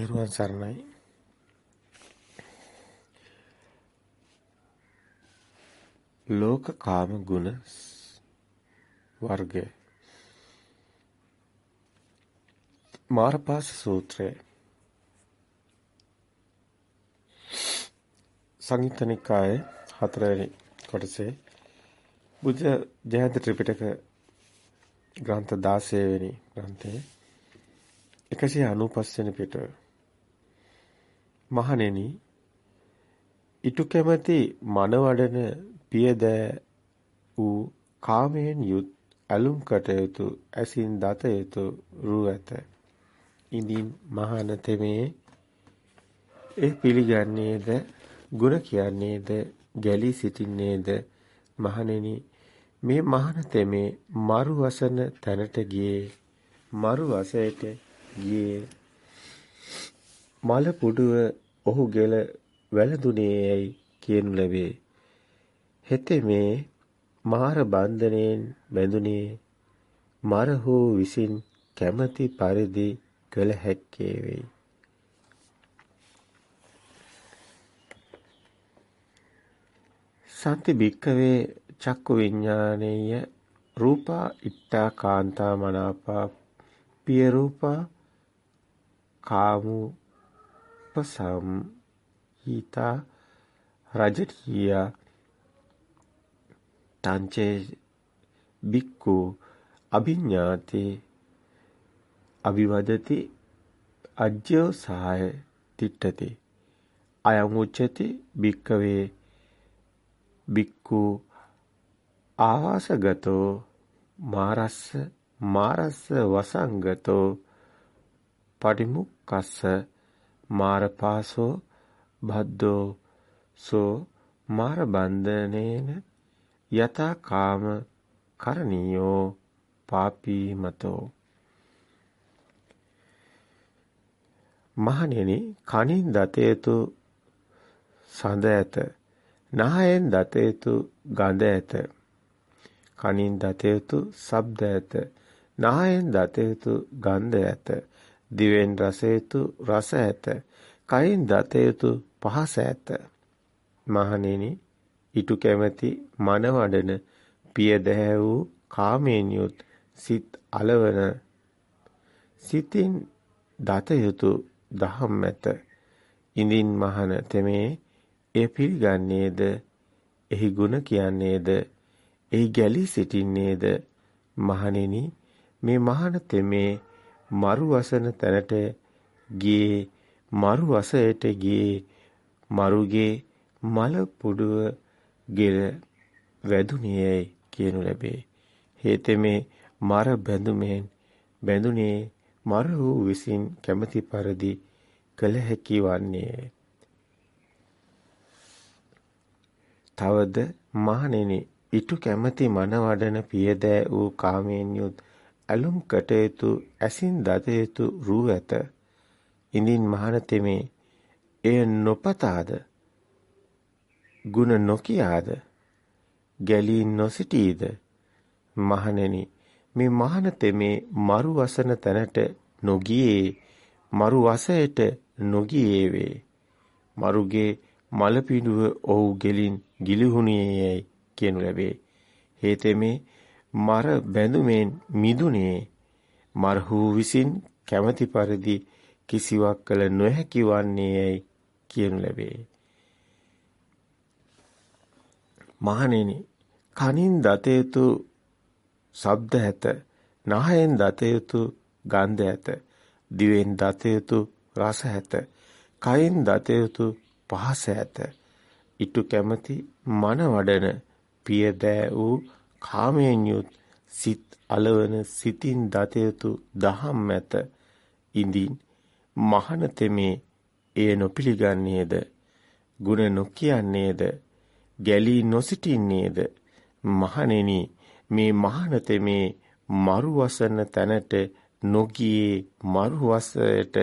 තෙරුවන් සරණයි. ලෝක කාම ගුණ වර්ගය මාරපාස සූත්‍රය සංයුත්තනිකායේ හතරවෙනි කොටසේ බුද්ධ ජයන්ත ත්‍රිපිටක ග්‍රන්ථ 16 වෙනි ග්‍රන්ථයේ 195 වෙනි පිටුව මහණෙනි ඊට කැමැති මනවඩන පියදෑ වූ කාමයෙන් යුත් ඇලුම් කටයුතු ඇසින් දත යුතු රු ඇත. ඉදින් මහාන තෙමේ ඒ පිළිගන්නේද? ගුණ කියන්නේද? ගැලී සිටින්නේද? මහණෙනි මේ මහාන තෙමේ මරු වසන තැනට ගියේ මරු වසයට ගියේ මල පුඩුව ඔහු ගෙල වැළඳුනේයයි කියනු ලැබේ. හෙතේ මේ මාර බන්ධනයෙන් බැඳුනේ මරහු විසින් කැමැති පරිදි කළ හැක්කේ වෙයි. සන්ති භික්කවේ චක්කු විඥානේය රූපා ඉත්තා කාන්තා මනාපා පිය රූපා කාමු පසම් හිතා රජකීයා තංචේ බික්කු අභිඥාති අවිවදති අජ්ජෝ සහය තිට්ඨති අයං උච්චති බික්කවේ බික්කු ආවාසගතෝ මාරස්ස මාරස්ස වසංගතෝ පටිමුක්කස්ස මාරපාසෝ භද්දෝ සෝ මාර බන්ධනේන යතා කාම කරණීයෝ පාපී මතෝ මහණෙනි කනින් දතේතු සඳ ඇත. නහයෙන් දතේතු ගඳ ඇත. කනින් දතේතු ශබ්ද ඇත. නහයෙන් දතේතු ගන්ධ ඇත. දිවෙන් රසේතු රස ඇත. කයින් දතේතු පහස ඇත. මහණෙනි ඊට කැමැති මනවඩන පිය දැහැ වූ කාමයෙන් යුත් සිත් అలවන සිතින් දත යුතු දහම් ඇත. ඉඳින් මහන තෙමේ එය පිළිගන්නේද? එහි ගුණ කියන්නේද? එහි ගැලී සිටින්නේද? මහණෙනි මේ මහන තෙමේ මරු වසන තැනට ගියේ මරු වසයට ගියේ මරුගේ මල පුඩුව ගෙර වැදුනේයි කියනු ලැබේ. හේතෙමේ මර බැඳුමෙන් බැඳුනේ මර වූ විසින් කැමැති පරිදි කළ හැකි වන්නේ. තවද මහණෙනි ඊට කැමැති මන වඩන පියදෑ වූ කාමයෙන් යුත් ඇලුම් කටයුතු ඇසින් දත යුතු රූ ඇත. ඉඳින් මහණතෙමේ එය නොපතාද? ගුණ නොකියාද? ගැලී නොසිටීද? මහණෙනි මේ මහන තෙමේ මරු වසන තැනට නොගියේ මරු වසයට නොගියේ වේ මරුගේ මල පිඬුව ඔහු ගෙලින් ගිලිහුණියේයි කියනු ලැබේ. හේතෙමේ මර බැඳුමෙන් මිදුනේ මරහු විසින් කැමැති පරිදි කිසිවක් කළ නොහැකි වන්නේයයි කියනු ලැබේ. මහණෙනි කනින් දත යුතු ශබ්ද ඇත නහයෙන් දත යුතු ගන්ධ ඇත දිවෙන් දත යුතු රස ඇත කයින් දත යුතු පහස ඇත. ඊට කැමැති මන වඩන පිය දෑ වූ කාමයෙන් යුත් සිත් అలවන සිතින් දත යුතු දහම් ඇත ඉඳින් මහන තෙමේ එය නොපිළිගන්නේද ගුණ නොකියන්නේද? ගැලී නොසිටින්නේද? මහණෙනි මේ මහානතේ මේ මරු වසන තැනට නොගියේ මරු වසයට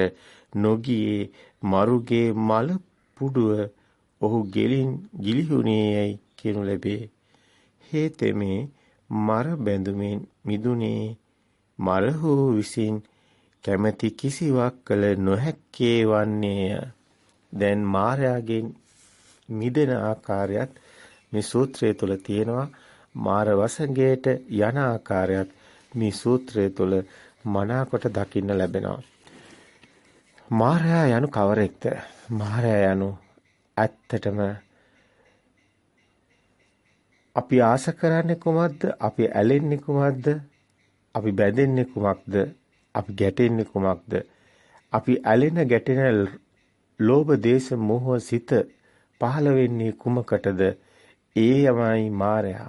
නොගියේ මරුගේ මල පුඩුව ඔහු ගෙලින් ගිලිහුණේයයි කියනු ලැබේ. හේතෙමේ මර බැඳුමින් මිදුනේ මරහු විසින් කැමැති කිසිවක් කළ නොහැක්කේ වන්නේය. දැන් මායාගෙන් මිදෙන ආකාරයත් මේ සූත්‍රය තුල තියෙනවා. මාර වසඟයට යන ආකාරයත් මේ සූත්‍රය තුල මනාකොට දකින්න ලැබෙනවා. මාරයා යනු කවරෙක්ද? මාරයා යනු ඇත්තටම අපි ආශ කරන්නේ කොහොමද? අපි ඇලෙන්නේ කොහොමද? අපි බැඳෙන්නේ කොහොමද? අපි ගැටෙන්නේ කොහොමද? අපි ඇලෙන ගැටෙන ලෝභ දේශ මොහ සිත පහළ වෙන්නේ කුමකටද? ඒ යමයි මායя.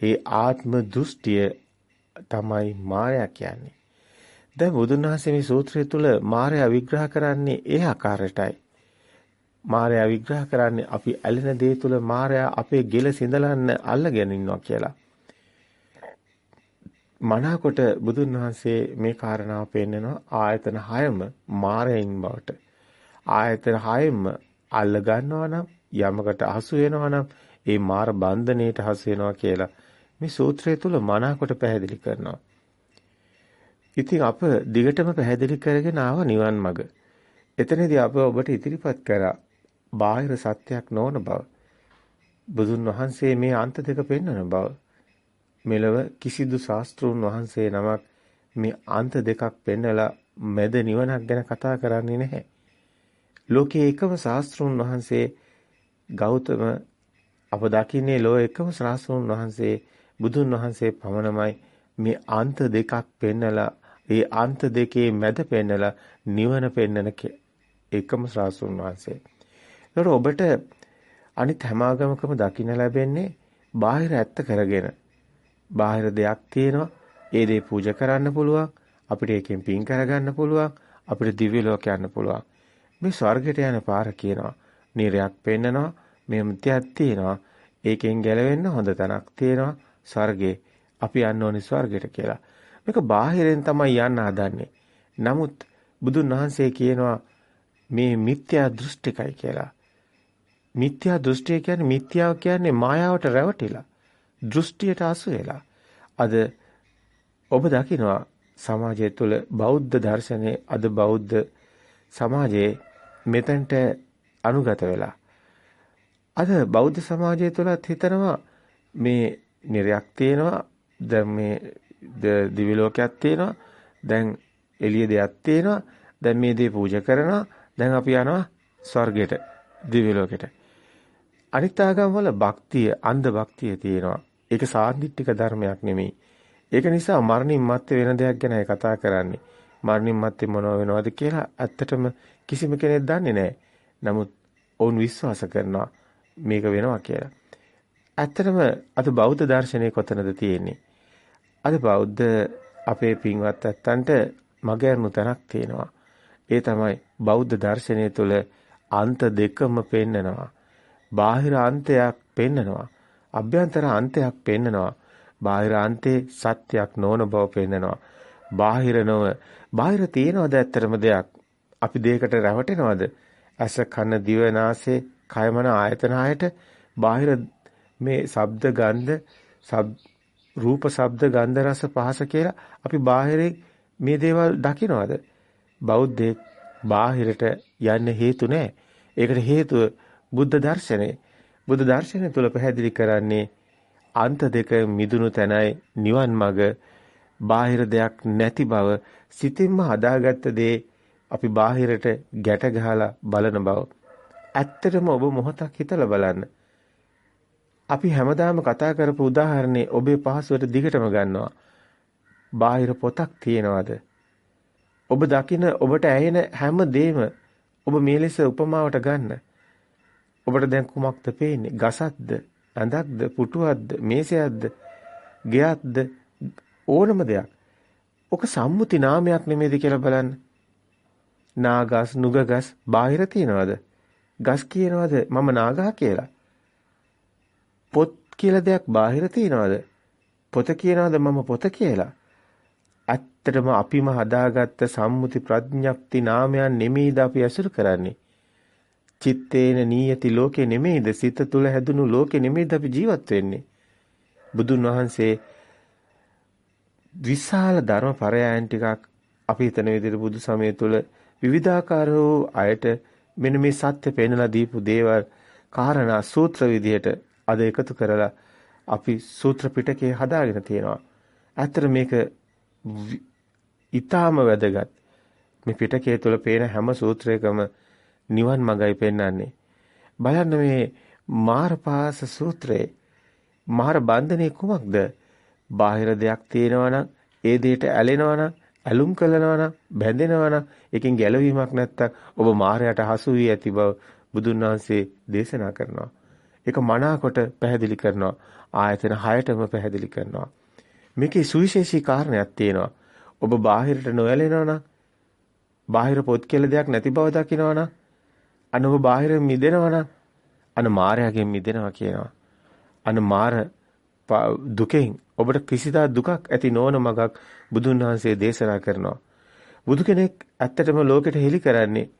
ඒ ආත්ම දෘෂ්ටිය තමයි මායя කියන්නේ. දැන් බුදුන් වහන්සේ මේ සූත්‍රය තුල මායя විග්‍රහ කරන්නේ ඒ ආකාරයටයි. මායя විග්‍රහ කරන්නේ අපි ඇලෙන දේ තුල මායя අපේ ගෙල සිඳලන්න අල්ලගෙන ඉන්නවා කියලා. මනාකොට බුදුන් වහන්සේ මේ කාරණාව පෙන්නනවා ආයතන 6ම මායයින් බවට. ආයතන 6ම අල්ල ගන්නවා නම් යමකට අහසු වෙනවා නම් ඒ මාර බන්ධණයට හසු වෙනවා කියලා මේ සූත්‍රය තුල මනාකොට පැහැදිලි කරනවා. ඉතින් අප දිගටම පැහැදිලි කරගෙන ආව නිවන් මඟ. එතනදී අප ඔබට ඉදිරිපත් කරා බාහිර සත්‍යයක් නොවන බව. බුදුන් වහන්සේ මේ අන්ත දෙක පෙන්වන බව. මෙලව කිසිදු ශාස්ත්‍රූන් වහන්සේ නමක් මේ අන්ත දෙකක් පෙන්නලා මැද නිවනක් ගැන කතා කරන්නේ නැහැ. ලෝකයේ එකම ශාස්ත්‍රූන් වහන්සේ ගෞතම අප දකින්නේ ලෝ එකම ශාස්ත්‍රූන් වහන්සේ බුදුන් වහන්සේ පමණමයි මේ අන්ත දෙකක් පෙන්නලා ඒ අන්ත දෙකේ මැද පෙන්නලා නිවන පෙන්නන එකම ශාස්ත්‍රූන් වහන්සේ. ඒතකොට ඔබට අනිත් හැම ආගමකම දකින්න ලැබෙන්නේ බාහිර ඇත්ත කරගෙන. බාහිර දෙයක් තියෙනවා. ඒ දේ පූජා කරන්න පුළුවන්. අපිට ඒකෙන් පින් කරගන්න පුළුවන්. අපිට දිව්‍ය ලෝක යන්න පුළුවන්. මේ ස්වර්ගයට යන පාර කියනවා. නිරයක් පෙන්නනවා. මේ මුත්‍යක් තියෙනවා. ඒකෙන් ගැලවෙන්න හොඳ තැනක් තියෙනවා. ස්වර්ගේ. අපි යන්න ඕනේ ස්වර්ගයට කියලා. මේක බාහිරෙන් තමයි යන්න හදන්නේ. නමුත් බුදුන් වහන්සේ කියනවා මේ මිත්‍යා දෘෂ්ටිකයි කියලා. මිත්‍යා දෘෂ්ටිය කියන්නේ මිත්‍යාව කියන්නේ මායාවට රැවටිලා දෘෂ්ටියට අසු වෙලා. අද ඔබ දකිනවා සමාජය තුළ බෞද්ධ දර්ශනයේ අද බෞද්ධ සමාජයේ මෙතනට අනුගත වෙලා. අද බෞද්ධ සමාජය තුළත් හිතනවා මේ නිරයක් තියෙනවා දැන් මේ දිවි ලෝකයක් තියෙනවා දැන් එළිය දෙයක් තියෙනවා දැන් මේ දේ පූජා කරනවා දැන් අපි යනවා ස්වර්ගයට දිව්‍ය ලෝකෙට අනිත් ආගම් වල භක්තිය අන්ධ භක්තිය තියෙනවා. ඒක සාන්දිටික ධර්මයක් නෙමෙයි. ඒක නිසා මරණින් මත්තේ වෙන දෙයක් ගැනයි කතා කරන්නේ. මරණින් මත්තේ මොනව වෙනවද කියලා ඇත්තටම කිසිම කෙනෙක් දන්නේ නැහැ. නමුත් ඔවුන් විශ්වාස කරනවා මේක වෙනවා කියලා. ඇත්තටම අද බෞද්ධ දර්ශනය කොතනද තියෙන්නේ? අද බෞද්ධ අපේ පින්වත් ඇත්තන්ට මගහැරණු තැනක් තියෙනවා. ඒ තමයි බෞද්ධ දර්ශනය තුළ අන්ත දෙකම පෙන්නනවා. බාහිර අන්තයක් පෙන්නනවා. අභ්‍යන්තර අන්තයක් පෙන්නනවා. බාහිර අන්තේ සත්‍යයක් නොවන බව පෙන්නනවා. බාහිර නොව බාහිර තියනවද ඇත්තරම දෙයක්? අපි දෙයකට රැවටෙනවද? ඇස කන දිව නාසය කයමන ආයතන ආයට බාහිර මේ ශබ්ද ගන්ධ රූප ශබ්ද ගන්ධ රස පහස කියලා අපි බාහිරේ මේ දේවල් දකිනවද? බෞද්ධයෙක් බාහිරට යන්න හේතු නැහැ. ඒකට හේතුව බුද්ධ දර්ශනය. බුද්ධ දර්ශනය තුල පැහැදිලි කරන්නේ අන්ත දෙක මිදුණු තැනයි නිවන් මඟ බාහිර දෙයක් නැති බව සිතින්ම හදාගත්ත දේ අපි බාහිරට ගැට ගහලා බලන බව. ඇත්තටම ඔබ මොහොතක් හිතලා බලන්න. අපි හැමදාම කතා කරපු උදාහරණේ ඔබේ පහසුවට දිගටම ගන්නවා. බාහිර පොතක් තියනවාද? ඔබ දකින ඔබට ඇහෙන හැම දෙම ඔබ මේ ලෙස උපමාවට ගන්න. ඔබට දැන් කුමක්ද පේන්නේ? ගසක්ද? ඇඳක්ද? පුටුවක්ද? මේසයක්ද? ගෙයක්ද? ඕනම දෙයක්. ඔක සම්මුති නාමයක් නෙමෙයිද කියලා බලන්න. නාගස්, නුගගස් බාහිර තියනවද? ගස් කියනවද මම නාගා කියලා? පොත් කියලා දෙයක් බාහිර තියනවද? පොත කියනවද මම පොත කියලා? ඇත්තටම අපිම හදාගත්ත සම්මුති ප්‍රඥප්ති නාමයන් නෙමෙයිද අපි ඇසුරු කරන්නේ? චිත්තේන නීයති ලෝකේ නෙමෙයිද සිත තුල හැදුණු ලෝකේ නෙමෙයිද අපි ජීවත් වෙන්නේ බුදුන් වහන්සේ විශාල ධර්ම පරයයන් ටිකක් අපි හිතන විදිහට බුදු සමය තුළ විවිධාකාර වූ අයට මෙන්න මේ සත්‍ය පෙන්වලා දීපු දේවල් කාරණා සූත්‍ර විදිහට අද එකතු කරලා අපි සූත්‍ර පිටකේ හදාගෙන තියෙනවා. ඇත්තට මේක ඊටාම වැදගත්. මේ පිටකයේ තුල පේන හැම සූත්‍රයකම නිවන් මගයි පෙන්වන්නේ. බලන්න මේ මාරපාස සූත්‍රයේ මාර බන්ධනේ කුමක්ද? බාහිර දෙයක් තියෙනවා නම් ඒ දෙයට ඇලෙනවා නම් ඇලුම් කළනවා නම් බැඳෙනවා නම් එකෙන් ගැලවීමක් නැත්තම් ඔබ මායයට හසු වී ඇති බව බුදුන් වහන්සේ දේශනා කරනවා. ඒක මනාකොට පැහැදිලි කරනවා. ආයතන 6ටම පැහැදිලි කරනවා. මේකේ සුවිශේෂී කාරණයක් තියෙනවා. ඔබ බාහිරට නොඇලෙනවා නම් බාහිර පොත් කියලා දෙයක් නැති බව දකිනවා නම් අන ඔබ බාහිර මිදෙනවා නම් අන මායයෙන් මිදෙනවා කියනවා. අන මාර දුකෙන් ඔබට කිසිදා දුකක් ඇති නොවන මගක් බුදුන් වහන්සේ දේශනා කරනවා. බුදු කෙනෙක් ඇත්තටම ලෝකෙට හෙළි කරන්නේ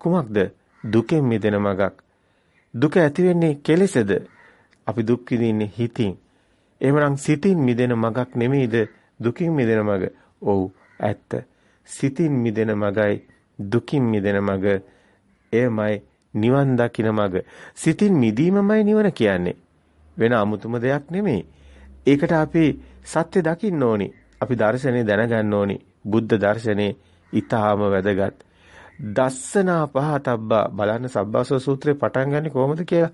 කුමක්ද? දුකෙන් මිදෙන මගක්. දුක ඇති වෙන්නේ කෙලෙසද? අපි දුක් විඳින්නේ හිතින්. එහෙමනම් සිතින් මිදෙන මගක් නෙමෙයිද දුකින් මිදෙන මග? ඔව් ඇත්ත. සිතින් මිදෙන මගයි දුකින් මිදෙන මග එයමයි නිවන් දකින මග. සිතින් මිදීමමයි නිවන කියන්නේ. වෙන අමුතුම දෙයක් නෙමෙයි. ඒකට අපි සත්‍ය දකින්න ඕනි. අපි දර්ශනේ දැනගන්න ඕනි. බුද්ධ දර්ශනේ ඊටාම වැදගත්. දස්සනා පහතබ්බා බලන්න සබ්බාසව සූත්‍රේ පටන් ගන්නේ කොහොමද කියලා.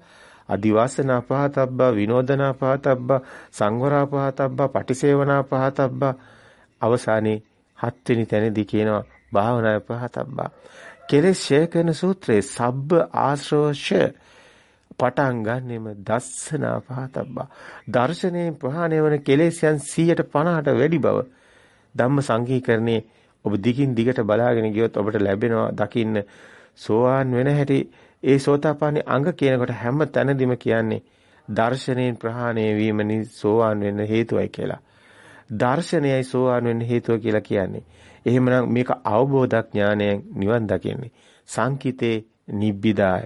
අදිවාසනා පහතබ්බා විනෝදනා පහතබ්බා සංවරා පහතබ්බා පටිසේවනා පහතබ්බා අවසානයේ හත්වෙනි තැනදී කියනවා භාවනා පහතබ්බා. කෙලෙස් ෂය කරන සූත්‍රයේ සබ්බ ආශ්‍රවශ පටන් ගන්නෙම දස්සනා පහතබ්බා. දර්ශනයේ ප්‍රහාණය වන කෙලෙස්යන් 150ට වැඩි බව ධම්ම සංකීර්ණේ ඔබ දිගින් දිගට බලාගෙන ගියොත් ඔබට ලැබෙනවා දකින්න සෝවාන් වෙන හැටි ඒ සෝතාපන්නි අංග කියනකොට හැම තැනදීම කියන්නේ දර්ශනයෙන් ප්‍රහාණය වීම සෝවාන් වෙන්න හේතුවයි කියලා. දර්ශනයයි සෝවාන් වෙන්න හේතුව කියලා කියන්නේ. එහෙමනම් මේක අවබෝධ ඥානයෙන් නිවන් දකින්නේ. සංකිතේ නිබ්බිදාය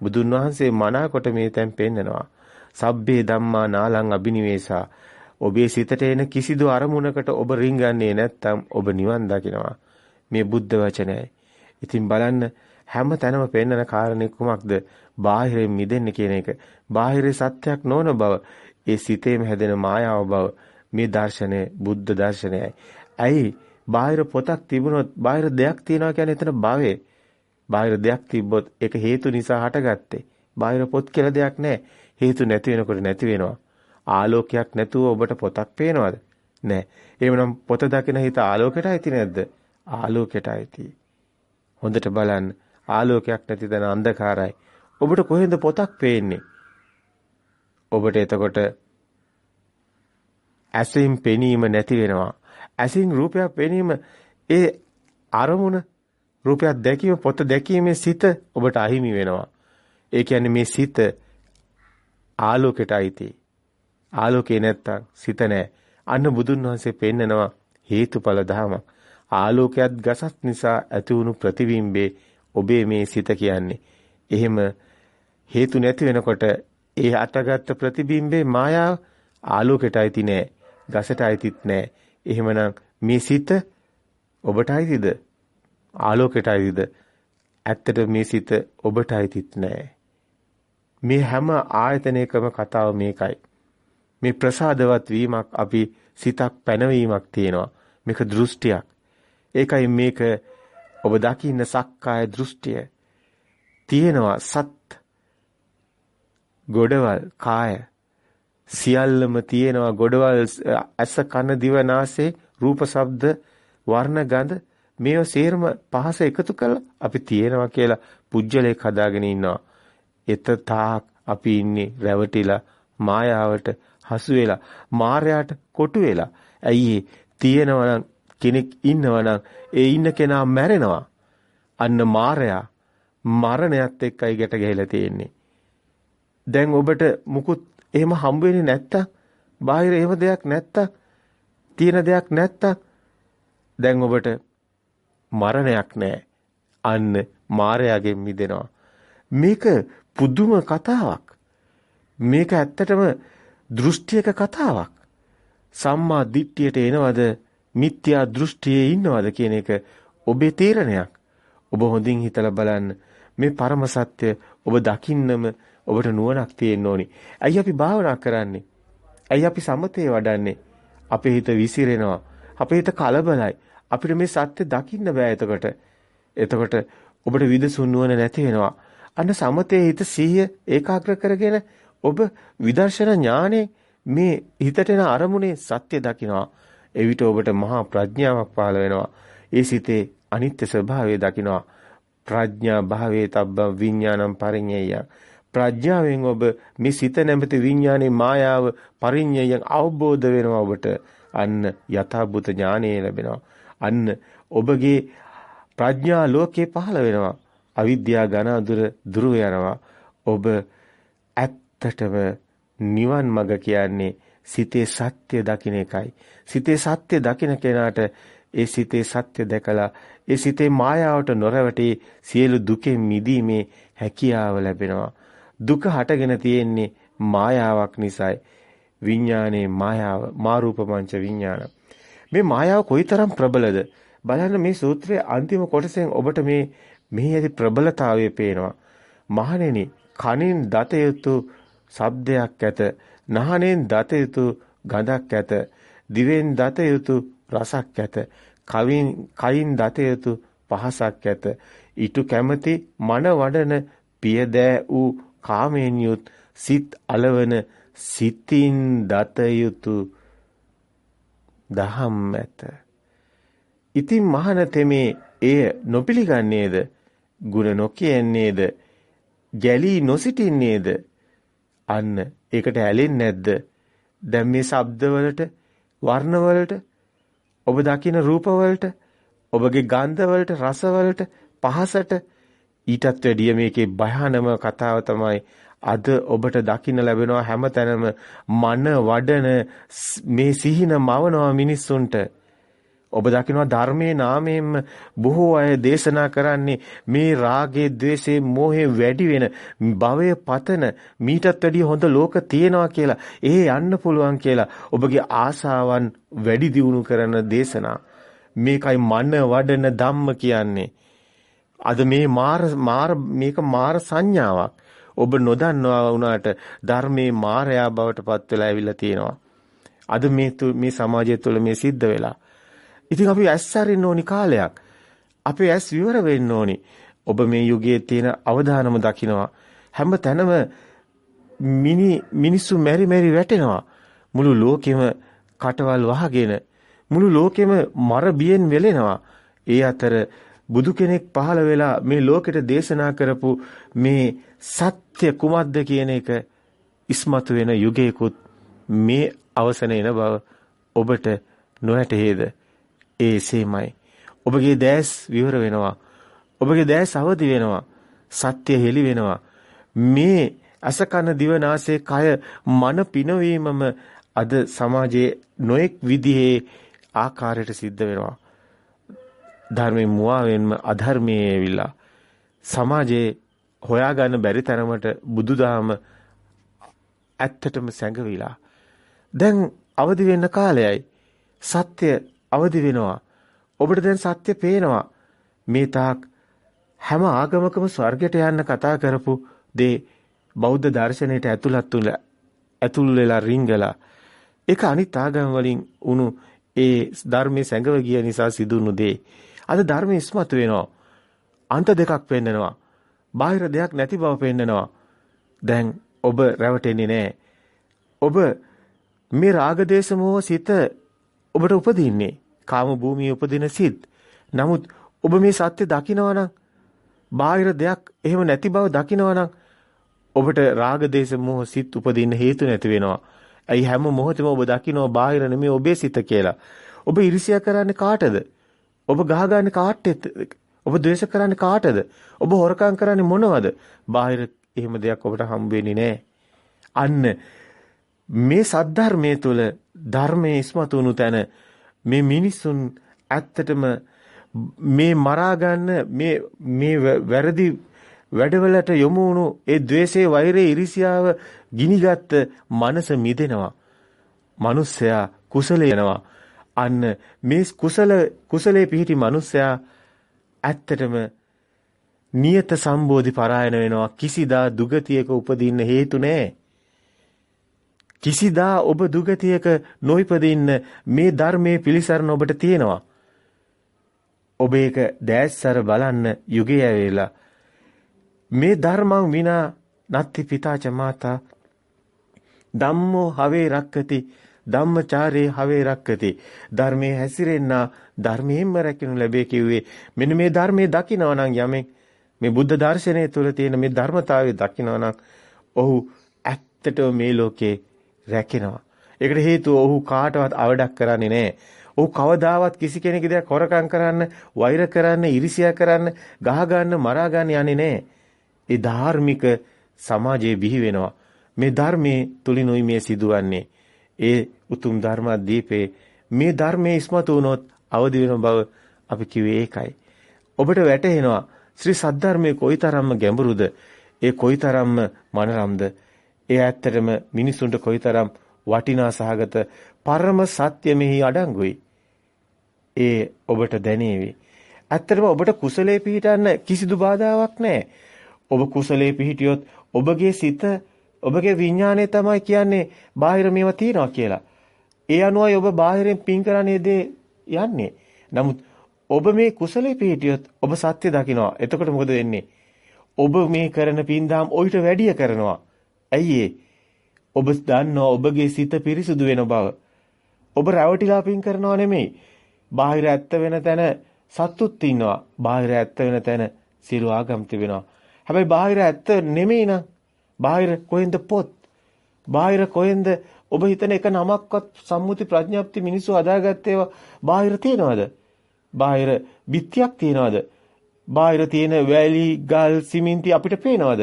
බුදුන් වහන්සේ මනාකොට මේ තැන් පෙන්නනවා. සබ්බේ ධම්මා නාලං අබිනිවේසා. ඔබේ සිතට එන කිසිදු අරමුණකට ඔබ රිංගන්නේ නැත්නම් ඔබ නිවන් දකිනවා. මේ බුද්ධ වචනයයි. ඉතින් බලන්න හැම තැනම පෙන්නන කාරණේ කුමක්ද? බාහිරින් මිදෙන්න කියන එක. බාහිරේ සත්‍යක් නොවන බව, ඒ සිතේම හැදෙන මායාව බව මේ දර්ශනය බුද්ධ දර්ශනයයි. ඇයි? බාහිර පොතක් තිබුණොත් බාහිර දෙයක් තියනවා කියන්නේ එතන භවයේ බාහිර දෙයක් තිබ්බොත් ඒක හේතු නිසා හටගත්තේ. බාහිර පොත් කියලා දෙයක් නැහැ. හේතු නැති වෙනකොට නැති වෙනවා. ආලෝකයක් නැතුව ඔබට පොතක් පේනවද? නැහැ. එහෙමනම් පොත දකින හිත ආලෝකයට ඇති නැද්ද? ආලෝකයට ඇති. හොඳට බලන්න. ආලෝකයක් නැති තැන අන්ධකාරයි. ඔබට කොහෙන්ද පොතක් පේන්නේ? ඔබට එතකොට ඇසින් පෙනීම නැති වෙනවා. ඇසින් රූපයක් පෙනීම ඒ අරමුණ රූපයක් දැකීම පොත දැකීමේ සිත ඔබට අහිමි වෙනවා. ඒ කියන්නේ මේ සිත ආලෝකයට අයිති. ආලෝකේ නැත්තම් සිත නැහැ. අන්න බුදුන් වහන්සේ පෙන්නනවා හේතුඵල ධමයක්. ආලෝකයක් ගසත් නිසා ඇති වුණු ප්‍රතිබිම්බේ ඔබේ මේ සිත කියන්නේ. එහෙම හේතු නැති වෙනකොට ඒ අටගත් ප්‍රතිබිම්බේ මායාව ආලෝකයට අයිති නෑ. ගසට අයිතිත් නෑ. එහෙමනම් මේ සිත ඔබට අයිතිද? ආලෝකයට අයිතිද? ඇත්තට මේ සිත ඔබට අයිතිත් නෑ. මේ හැම ආයතනයකම කතාව මේකයි. මේ ප්‍රසාදවත් වීමක් අපි සිතක් පැනවීමක් තියෙනවා. මේක දෘෂ්ටියක්. ඒකයි මේක ඔබ දකින්න සක්කාය දෘෂ්ටිය තියෙනවා සත් ගොඩවල් කාය සියල්ලම තියෙනවා ගොඩවල් ඇස කන දිව නාසය රූප ශබ්ද වර්ණ ගඳ මේව සේරම පහස එකතු කරලා අපි තියෙනවා කියලා පුජ්‍යලයක් හදාගෙන ඉන්නවා. එත තාක් අපි ඉන්නේ රැවටිලා මායාවට හසු වෙලා මායයට කොටු වෙලා. ඇයි තියෙනවා කෙනෙක් ඉන්නවා ඒ ඉන්න කෙනා මැරෙනවා. අන්න මායя මරණයත් එක්කයි ගැට ගැහිලා තියෙන්නේ. දැන් ඔබට මුකුත් එහෙම හම්බ වෙන්නේ නැත්තම් බාහිර එහෙම දෙයක් නැත්තම් තියෙන දෙයක් නැත්තම් දැන් ඔබට මරණයක් නැහැ. අන්න මායාවෙන් මිදෙනවා. මේක පුදුම කතාවක්. මේක ඇත්තටම දෘෂ්ටියක කතාවක්. සම්මා දිට්ඨියට එනවද මිත්‍යා දෘෂ්ටියේ ඉන්නවද කියන එක ඔබේ තීරණයක්. ඔබ හොඳින් හිතලා බලන්න. මේ පරම සත්‍ය ඔබ දකින්නම ඔබට නුවණක් තියෙන්න ඕනි. ඇයි අපි භාවනා කරන්නේ? ඇයි අපි සමතේ වඩන්නේ? අපේ හිත විසිරෙනවා. අපේ හිත කලබලයි. අපිට මේ සත්‍ය දකින්න බෑ එතකොට. එතකොට ඔබට විදසුන් නුවණ නැති වෙනවා. අන්න සමතේ හිත සිහිය ඒකාග්‍ර කරගෙන ඔබ විදර්ශනා ඥානේ මේ හිතට එන අරමුණේ සත්‍ය දකිනවා. එවිට ඔබට මහා ප්‍රඥාවක් පහළ වෙනවා. ඒ සිතේ අනිත්‍ය ස්වභාවය දකිනවා. ප්‍රඥා භාවයේ තබ්බ විඥානම් පරිඤ්ඤය. ප්‍රඥාවෙන් ඔබ මේ සිත නැමැති විඥානේ මායාව පරිඤ්ඤයෙන් අවබෝධ වෙනවා ඔබට. අන්න යථාභූත ඥානය ලැබෙනවා. අන්න ඔබගේ ප්‍රඥා ලෝකේ පහළ වෙනවා. අවිද්‍යා ඝන අඳුර දුරු යනවා. ඔබ ඇත්තටම නිවන් මඟ කියන්නේ සිතේ සත්‍ය දකින්න එකයි. සිතේ සත්‍ය දකින්න කෙනාට ඒ සිතේ සත්‍ය දැකලා ඒ සිතේ මායාවට නොරවටි සියලු දුකෙන් මිදීමේ හැකියාව ලැබෙනවා. දුක හටගෙන තියෙන්නේ මායාවක් නිසායි. විඥානයේ මායාව මාරූපමංච විඥාන. මේ මායාව කොයිතරම් ප්‍රබලද? බලන්න මේ සූත්‍රයේ අන්තිම කොටසෙන් ඔබට මේ මෙහි ඇති ප්‍රබලතාවය පේනවා. මහණෙනි, කනින් දත යුතු ශබ්දයක් ඇත. නහනෙන් දත යුතු ගඳක් ඇත. දිවෙන් දත යුතු රසක් ඇත. කවින් කයින් දත යුතු පහසක් ඇත. ඊට කැමැති මන වඩන පියදෑ වූ කාමයෙන් යුත් සිත් අලවන සිතින් දත යුතු දහම් ඇත. ඉතින් මහන තෙමේ එය නොපිළිගන්නේද? ಗುಣ නොකියන්නේද? ගැලී නොසිටින්නේද? අන්න ඒකට ඇලෙන්නේ නැද්ද? දැන් මේ ශබ්දවලට, වර්ණවලට, ඔබ දකින රූපවලට, ඔබගේ ගන්ධවලට, රසවලට, පහසට ඊටත් වැඩිය මේකේ භයානම කතාව තමයි අද ඔබට දකින්න ලැබෙනවා හැමතැනම මන වඩන මේ සිහින මවනවා මිනිස්සුන්ට ඔබ දකිනවා ධර්මයේ නාමයෙන්ම බොහෝ අය දේශනා කරන්නේ මේ රාගේ, ద్వේෂේ, මෝහේ වැඩි වෙන භවය පතන මීටත් වැඩිය හොඳ ලෝක තියෙනවා කියලා. ඒ යන්න පුළුවන් කියලා ඔබගේ ආසාවන් වැඩි දියුණු කරන දේශනා. මේකයි මන වඩන ධම්ම කියන්නේ. අද මේ මාර මාර මේක මාර සංඥාවක්. ඔබ නොදන්නවා වුණාට ධර්මයේ මායя බවට පත් වෙලා ඇවිල්ලා තියෙනවා. අද මේ මේ සමාජය තුළ මේ සිද්ධ වෙලා ඉතින් අපි ඇස් අරින්න ඕනි කාලයක්. අපේ ඇස් විවර වෙන්න ඕනි. ඔබ මේ යුගයේ තියෙන අවදානම දකිනවා. හැම තැනම මිනි මිනිස්සු මෙරි මෙරි වැටෙනවා. මුළු ලෝකෙම කටවල් වහගෙන මුළු ලෝකෙම මර බියෙන් වෙලෙනවා. ඒ අතර බුදු කෙනෙක් පහළ වෙලා මේ ලෝකෙට දේශනා කරපු මේ සත්‍ය කුමක්ද කියන එක ඉස්මතු වෙන යුගයකුත් මේ අවසන එන බව ඔබට නොහැටේද ඒ එසේමයි. ඔබගේ දැස් විවර වෙනවා. ඔබගේ දැස් අවදි වෙනවා. සත්‍ය හෙළි වෙනවා. මේ අසකන දිවනාසය කය මන පිනවීමම අද සමාජයේ නොඑක් විදිහේ ආකාරයට සිද්ධ වෙනවා. ධර්මයෙන් මුවාවෙන්ම අධර්මයේ ඇවිල්ලා සමාජයේ හොයාගන්න බැරි තරමට බුදුදහම ඇත්තටම සැඟවිලා දැන් අවදි වෙන්න කාලයයි සත්‍ය අවදි වෙනවා. ඔබට දැන් සත්‍ය පේනවා. මේ තාක් හැම ආගමකම ස්වර්ගයට යන්න කතා කරපු දේ බෞද්ධ දර්ශනයට ඇතුළත් තුල ඇතුල් වෙලා රිංගලා ඒක අනිත් ආගම් වලින් උණු ඒ ධර්මයේ සැඟව ගිය නිසා සිදුණු දේ අද ධර්මයේ ඉස්මතු වෙනවා අන්ත දෙකක් පෙන්නනවා බාහිර දෙයක් නැති බව පෙන්නනවා දැන් ඔබ රැවටෙන්නේ නැහැ ඔබ මේ රාගදේශ මොහ සිත ඔබට උපදින්නේ කාම භූමියේ උපදින සිත්. නමුත් ඔබ මේ සත්‍ය දකිනවා නම් බාහිර දෙයක් එහෙම නැති බව දකිනවා නම් ඔබට රාග දේශ මොහ සිත් උපදින්න හේතු නැති වෙනවා. ඇයි හැම මොහොතෙම ඔබ දකිනවා බාහිර නෙමෙයි ඔබේ සිත කියලා. ඔබ ඉරිසියා කරන්නේ කාටද? ඔබ ගහගන්නේ කාටද? ඔබ ද්වේෂ කරන්නේ කාටද? ඔබ හොරකම් කරන්නේ මොනවද? බාහිර එහෙම දෙයක් ඔබට හම්බ වෙන්නේ නැහැ. අන්න මේ සද්ධර්මයේ තුල ධර්මයේ ඉස්මතු වුණු තැන මේ මිනිසුන් ඇත්තටම මේ මරා ගන්න මේ මේ වැරදි වැඩවලට යොමු වුණු ඒ द्वේෂයේ වෛරයේ ඉරිසියාව ගිනිගත් මනස මිදෙනවා. මිනිස්සයා කුසල යනවා. අන්න මේ කුසල කුසලයේ පිහිටි මිනිසයා ඇත්තටම නියත සම්බෝධි පරායන වෙනවා කිසිදා දුගතියක උපදින්න හේතු නැහැ. කිසිදා ඔබ දුගතියක නොයිපදින්න මේ ධර්මයේ පිළිසරණ ඔබට තියෙනවා. ඔබ ඒක දැස්සර බලන්න යුගය ඇවිල්ලා මේ ධර්මං විනා නත්ති පිතාච මාතා ධම්මෝ හවේ රක්කති ධම්මචාරේ හවේ රක්කති ධර්මයේ හැසිරෙන්නා ධර්මයෙන්ම රැකෙනු ලැබේ කිව්වේ මෙන්න මේ ධර්මයේ දකිනවා නම් යමෙක් මේ බුද්ධ දර්ශනය තුළ තියෙන මේ ධර්මතාවය දකිනවා නම් ඔහු ඇත්තටම මේ ලෝකේ රැකෙනවා ඒකට හේතුව ඔහු කාටවත් අවඩක් කරන්නේ නැහැ ඔහු කවදාවත් කිසි කෙනෙකුගේ දෙයක් හොරකම් කරන්න, වෛර කරන්න, ඉරිසියා කරන්න, ගහ ගන්න, මරා ගන්න යන්නේ නැහැ. ඒ ධාර්මික සමාජයේ බිහි වෙනවා. මේ ධර්මයේ තුලිනුයි මේ සිදුවන්නේ. ඒ උතුම් ධර්මදීපේ මේ ධර්මයේ ඉස්මතු වුණොත් අවදි වෙන බව අපි කිව්වේ ඒකයි. ඔබට වැටහෙනවා ශ්‍රී සද්ධර්මයේ කොයිතරම්ම ගැඹුරුද ඒ කොයිතරම්ම මනරම්ද ඒ ඇත්තටම මිනිසුන්ට කොයිතරම් වටිනා සහගත පරම සත්‍ය මෙහි අඩංගුයි. ඒ ඔබට දැනේවි. ඇත්තටම ඔබට කුසලයේ පිහිටන්න කිසිදු බාධාවක් නැහැ. ඔබ කුසලයේ පිහිටියොත් ඔබගේ සිත ඔබගේ විඥානය තමයි කියන්නේ බාහිර මේවා තියනවා කියලා. ඒ අනුවයි ඔබ බාහිරින් පින් කරන්නේ දේ යන්නේ. නමුත් ඔබ මේ කුසලයේ පිහිටියොත් ඔබ සත්‍ය දකිනවා. එතකොට මොකද වෙන්නේ? ඔබ මේ කරන පින්දාම් ඔయిత වැඩිය කරනවා. ඇයි ඔබ දන්නවා ඔබගේ සිත පිරිසුදු වෙන බව. ඔබ රැවටිලා පින් කරනවා නෙමෙයි. බාහිර ඇත්ත වෙන තැන සත්තුත් ඉන්නවා. බාහිර ඇත්ත වෙන තැන සියලු ආගම් තිබෙනවා. හැබැයි බාහිර ඇත්ත නෙමෙයි නං. බාහිර කොහෙන්ද පොත්? බාහිර කොහෙන්ද ඔබ හිතන එක නමක්වත් සම්මුති ප්‍රඥාප්ති මිනිස්සු හදාගත්තේ බාහිර තියනවද? බාහිර බිත්තියක් තියනවද? බාහිර තියෙන වැලි, ගල්, සිමෙන්ති අපිට පේනවද?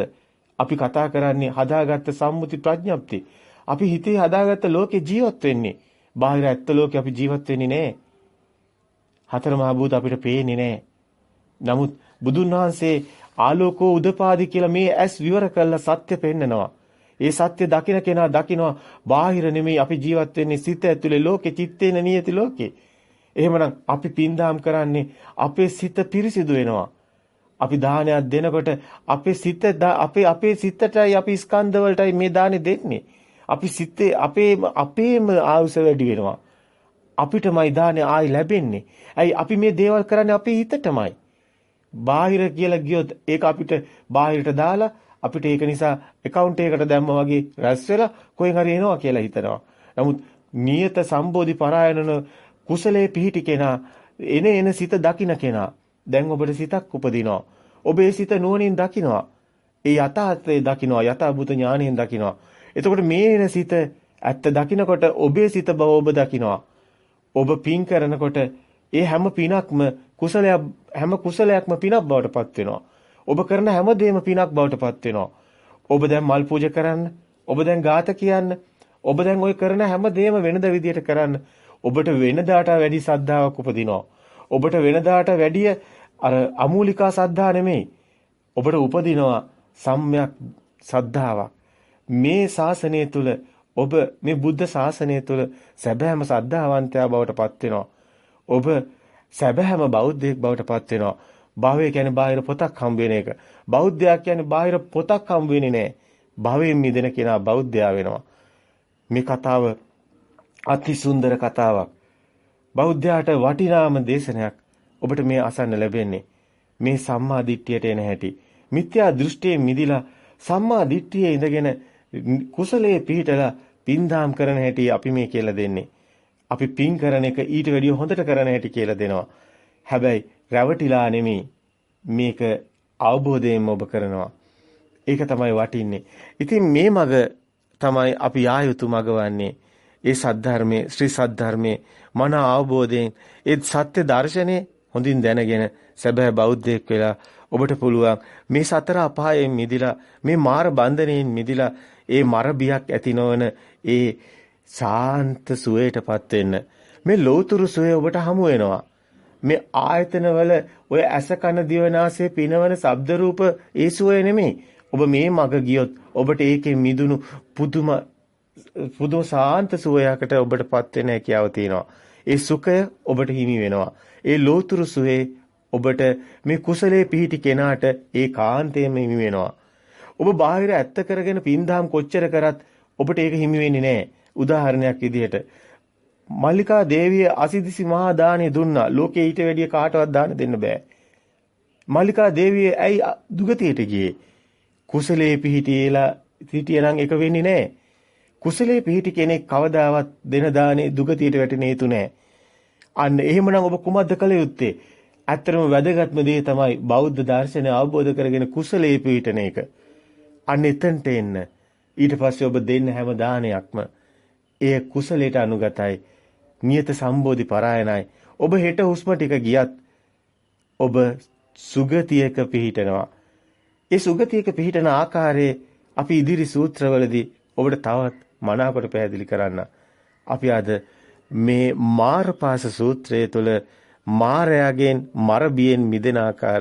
අපි කතා කරන්නේ හදාගත්ත සම්මුති ප්‍රඥප්ති. අපි හිතේ හදාගත්ත ලෝකේ ජීවත් වෙන්නේ. බාහිර ඇත්ත ලෝකේ අපි ජීවත් වෙන්නේ නැහැ. හතර මහ භූත අපිට පේන්නේ නැහැ. නමුත් බුදුන් වහන්සේ ආලෝකෝ උදපාදි කියලා මේ ඇස් විවර කළ සත්‍ය පෙන්නනවා. ඒ සත්‍ය දකින කෙනා දකිනවා බාහිර නෙමෙයි අපි ජීවත් වෙන්නේ සිත ඇතුලේ ලෝකේ චිත්තේන නියති ලෝකේ. එහෙමනම් අපි පින්දාම් කරන්නේ අපේ සිත පිරිසිදු වෙනවා. අපි දානයක් දෙනකොට අපේ සිත අපේ අපේ සිතටයි අපි ස්කන්ධ වලටයි මේ දානේ දෙන්නේ. අපි සිතේ අපේ අපේම ආයුෂ වැඩි වෙනවා. අපිටමයි දානේ ආයි ලැබෙන්නේ. ඇයි අපි මේ දේවල් කරන්නේ අපේ හිතටමයි. බාහිර කියලා ගියොත් ඒක අපිට බාහිරට දාලා අපිට ඒක නිසා account එකකට දැම්මා වගේ රැස් වෙලා කොහෙන් හරි එනවා කියලා හිතනවා. නමුත් නියත සම්බෝධි පරායනන කුසලයේ පිහිටි කෙනා එන එන සිත දකින්න කෙනා දැන් ඔබට සිතක් උපදිනවා. ඔබේ සිත නුවණින් දකිනවා. ඒ යථාර්ථය දකිනවා යථාභූත ඥාණයෙන් දකිනවා. එතකොට මේ එන සිත ඇත්ත දකිනකොට ඔබේ සිත බව ඔබ දකිනවා. ඔබ පින් කරනකොට ඒ හැම පිනක්ම කුසලයක් හැම කුසලයක්ම පිනක් බවට පත් වෙනවා. ඔබ කරන හැම දෙයක්ම පිනක් බවට පත් වෙනවා. ඔබ දැන් මල් පූජා කරන්න, ඔබ දැන් ගාත කියන්න, ඔබ දැන් ওই කරන හැම දෙයක්ම වෙනද විදියට කරන්න. ඔබට වෙනදාට වැඩි සද්ධාාවක් උපදිනවා. ඔබට වෙනදාට වැඩි අර අමූලිකා සද්ධා නෙමෙයි. ඔබට උපදිනවා සම්්‍යක් සද්ධාාවක්. මේ ශාසනය තුල ඔබ මේ බුද්ධ ශාසනය තුල සැබෑම සද්ධාවන්තයා බවට පත් වෙනවා. ඔබ සැබෑම බෞද්ධයෙක් බවට පත් වෙනවා. භවය කියන්නේ බාහිර පොතක් හම්බ වෙන එක. බෞද්ධයා කියන්නේ බාහිර පොතක් හම්බ වෙන්නේ නැහැ. භවයෙන් මිදෙන කෙනා බෞද්ධයා වෙනවා. මේ කතාව අති සුන්දර කතාවක්. බෞද්ධයාට වටිනාම දේශනයක් ඔබට මේ අසන්න ලැබෙන්නේ. මේ සම්මා දිට්ඨියට එන හැටි. මිත්‍යා දෘෂ්ටියෙන් මිදිලා සම්මා දිට්ඨියේ ඉඳගෙන කුසලයේ පිහිටලා පින්දාම් කරන හැටි අපි මේ කියලා දෙන්නේ. අපි පින් කරන එක ඊට වැඩිය හොඳට කරන හැටි කියලා දෙනවා. හැබැයි රැවටිලා නෙමෙයි මේක අවබෝධයෙන්ම ඔබ කරනවා. ඒක තමයි වටින්නේ. ඉතින් මේ මග තමයි අපි යා යුතු මග වන්නේ. ඒ සද්ධර්මයේ ශ්‍රී සද්ධර්මයේ මන අවබෝධයෙන් ඒ සත්‍ය දර්ශනේ හොඳින් දැනගෙන සැබෑ බෞද්ධයෙක් වෙලා ඔබට පුළුවන් මේ සතර අපායෙන් මිදිලා මේ මාර බන්ධනයෙන් මිදිලා ඒ මර බියක් ඇති නොවන ඒ ශාන්ත සුවයටපත් වෙන්න මේ ලෝතුරු සුවය ඔබට හමු වෙනවා මේ ආයතනවල ඔය ඇස කන දිවනාසය පිනවන ශබ්ද රූප ඒ සුවය නෙමෙයි ඔබ මේ මග ගියොත් ඔබට ඒකේ මිදුණු පුදුම පුදුම ශාන්ත සුවයකට ඔබටපත් වෙන හැකියාව තියෙනවා ඒ සුඛය ඔබට හිමි වෙනවා. ඒ ලෝතුරු සුවේ ඔබට මේ කුසලයේ පිහිටි කෙනාට ඒ කාන්තේම හිමි වෙනවා. ඔබ බාහිර ඇත්ත කරගෙන පින්දාම් කොච්චර කරත් ඔබට ඒක හිමි වෙන්නේ නැහැ. උදාහරණයක් විදිහට මල්ලිකා දේවිය අසිදිසි මහා දාණය දුන්නා. ලෝකේ ඊට වැඩිය කාටවත් දාන දෙන්න බෑ. මල්ලිකා දේවිය ඇයි දුගතියට ගියේ? කුසලයේ පිහිටියලා හිටියනම් එක වෙන්නේ නැහැ. කුසලයේ පිහිටි කෙනෙක් කවදාවත් දෙන දානේ දුගතියට වැටෙන හේතු නැහැ. අන්න එහෙමනම් ඔබ කුමක්ද කළ යුත්තේ? ඇත්තටම වැදගත්ම දේ තමයි බෞද්ධ දර්ශනය අවබෝධ කරගෙන කුසලයේ පිහිටන එක. අන්න එතනට එන්න. ඊට පස්සේ ඔබ දෙන්න හැම දානයක්ම එය කුසලයට අනුගතයි. නියත සම්බෝධි පරායනයි. ඔබ හෙට හුස්ම ටික ගියත් ඔබ සුගතියක පිහිටනවා. ඒ සුගතියක පිහිටන ආකාරයේ අපි ඉදිරි සූත්‍රවලදී ඔබට තවත් මනාකොට පැහැදිලි කරන්න. අපි අද මේ මාරපාස සූත්‍රය තුළ මාරයාගෙන් මර බියෙන් මිදෙන ආකාරය